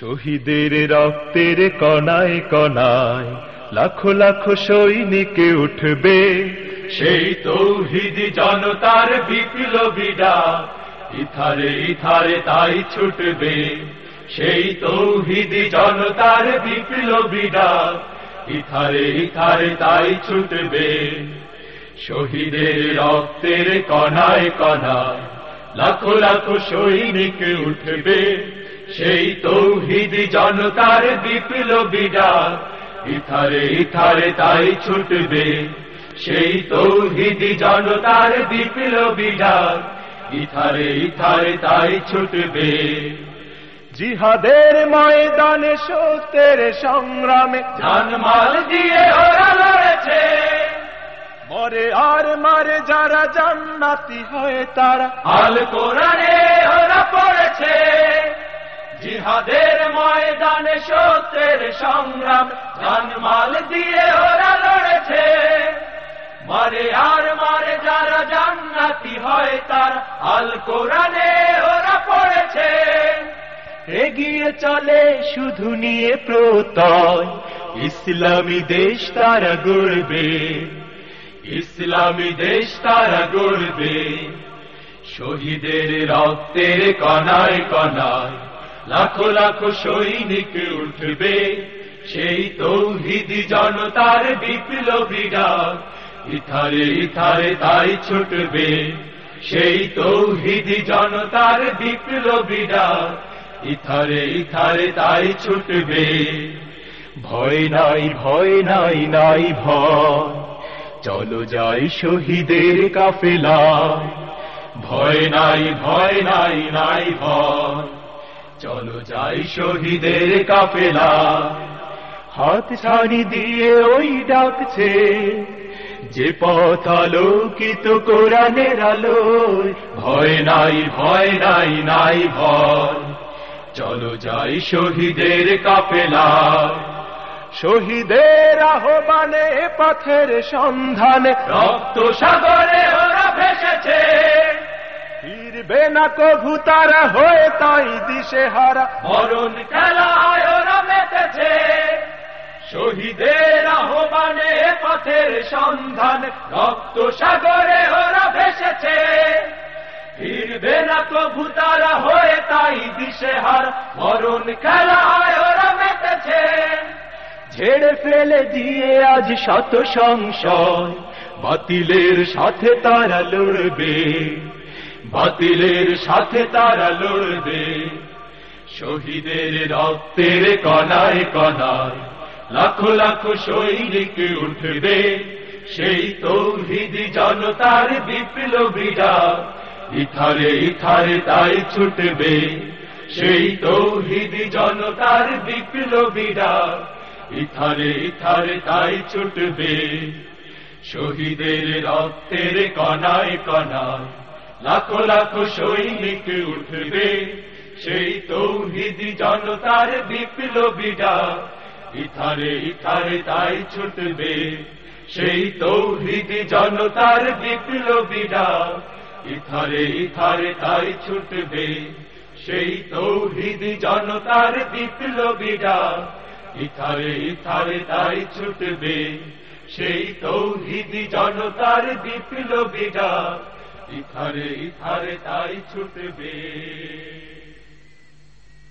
শহীদের রক্তের কণায় কণায় লাখো লাখো সৈনিকে উঠবে। সেই তৌহিদি জনতার বিপ্লবীরা ইথারে ইথারে তাই ছুটবে। সেই তৌহিদি জনতার বিপ্লবীরা ইথারে ইথারে তাই ছুটবে। শহীদের রক্তের কণায় কণায় লাখো লাখো সৈনিক উঠবে। সেই তৌহিদি জনতার বিপ্লবীরা ইথারে ইথারে তাই ছুটবে। সেই তৌহিদি জনতার বিপ্লবীরা ইথারে ইথারে তাই ছুটবে। জিহাদের ময়দানে সত্যের সংগ্রামে জানমাল দিয়ে ওরা লড়েছে। মরে আর মারে যারা জান্নাতি হয় তারা। আল কোরআনে জিহাদের ময়দানে সত্যের সংগ্রাম জানমাল দিয়ে ওরা লড়েছে। মারে আর মারে যারা জান্নাতি হয় তার আল কোরআনে ওরা পড়েছে। এগিয়ে চলে শুধু নিয়ে প্রত্যয়, ইসলামী দেশ তারা গড়বে। ইসলামী দেশ তারা গড়বে। শহীদের রক্তের কণায় কণায় লাখো লাখো সৈনিক উঠবে। সেই তৌহিদি জনতার বিপ্লবীরা ইথারে ইথারে তাই ছুটবে। সেই তৌহিদি জনতার বিপ্লবীরা ইথারে ইথারে তাই ছুটবে। ভয় নাই ভয় নাই নাই ভয়। চলো যাই শহীদের কাফেলা ভয় নাই ভয় নাই নাই ভয়। চলো যাই শহীদের কাফেলা। হাত ছাড়ি দিয়ে ওই ডাকছে, যে পথ আলোকিত কোরআনের আলো ভয় নাই ভয় নাই নাই ভয়। চলো যাই শহীদের কাফেলা। শহীদের আহ্বানে পথের সন্ধানে রক্ত সাগরে ওরা ভেসেছে। ফিরবে না কভু তারা হয়ে তাই দিশে হারা। মরণ খেলায় ওরা মেতেছে। শহীদের আহ্বানে পথের সন্ধান রক্ত সাগরে ওরা ভেসেছে। ফিরবে না কভু তারা হয়ে তাই দিশে হার। মরণ খেলায় ওরা মেতেছে। ঝেড়ে ফেলে দিয়ে আজ শত সংশয় বাতিলের সাথে তারা লড়বে। বাতিলের সাথে তারা লড়বে। শহীদের রক্তের কণায় কণায় লাখো লাখো সৈনিক উঠবে। সেই তৌহিদি জনতার বিপ্লবীরা ইথারে ইথারে তাই ছুটবে। সেই তৌহিদি জনতার বিপ্লবীরা ইথারে ইথারে তাই ছুটবে। শহীদের রক্তের কণায় কণায় লাখো লাখো সৈনিক উঠবে। সেই তৌহিদি জনতার বিপ্লবীরা ইথারে ইথারে তাই ছুটবে। সেই তৌহিদি জনতার বিপ্লবীরা ইথারে ইথারে তাই ছুটবে। সেই তৌহিদি জনতার বিপ্লবীরা ইথারে ইথারে তাই ছুটবে। সেই তৌহিদি জনতার বিপ্লবীরা ইথারে ইথারে তাই ছুটবে।